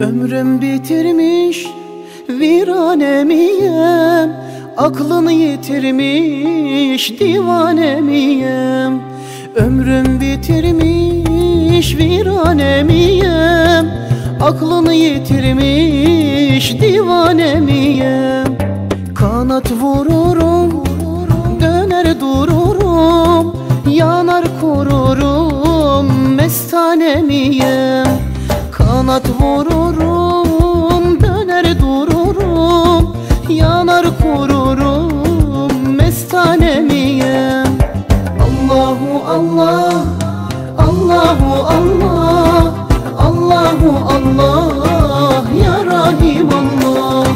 Ömrüm bitirmiş viranemiyem. Aklını yitirmiş divanemiyem. Ömrüm bitirmiş viranemiyem. Aklını yitirmiş divanemiyem. Kanat vururum döner dururum. Yanar kururum mestanemiyem Kanat vururum döner dururum Yanar kururum mestanemiyem Allahu Allah Allahu Allah Allahu Allah Ya Rahim Allah.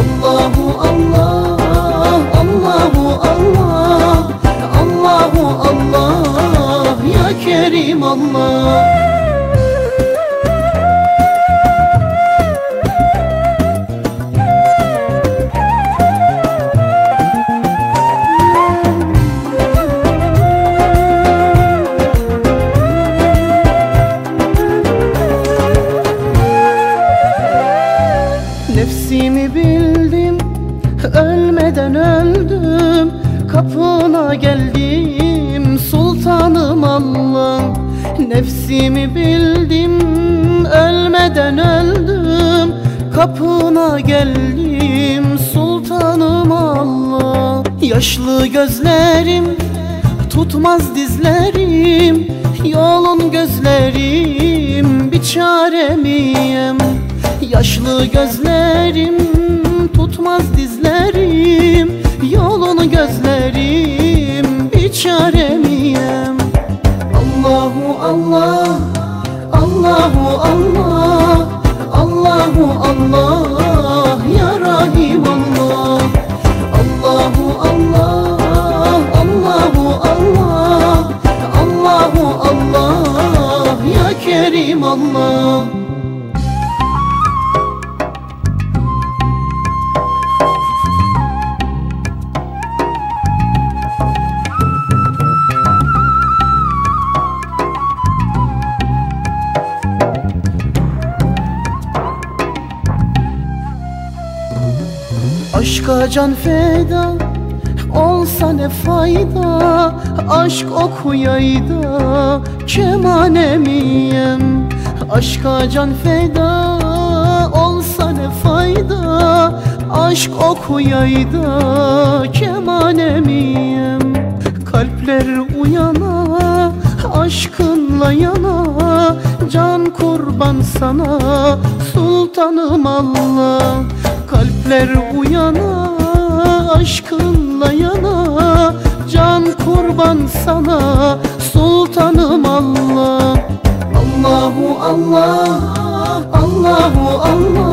Allahu Allah Allahu Allah Allahu Allah Ya Kerim Allah Nefsimi bildim Ölmeden öldüm. Kapına geldim Sultanım Allah. Nefsimi bildim Ölmeden öldüm. Kapına geldim Sultanım Allah. Yaşlı gözlerim Tutmaz dizlerim. Yolun gözlerim Bir çaremiyem Yaşlı gözlerim tutmaz dizlerim Yolunu gözlerim bir çaremiyem. Allahu Allah Allahu Allah Aşka can feda olsa ne fayda? Aşk okuyayda kemanemiyem Aşka can feda olsa ne fayda? Aşk okuyayda kemanemiyem Kalpler uyana aşkınla yana Can kurban sana sultanım Allah. Kalpler uyana aşkınla yana Can kurban sana sultanım Allah. Allahu Allah Allahu Allah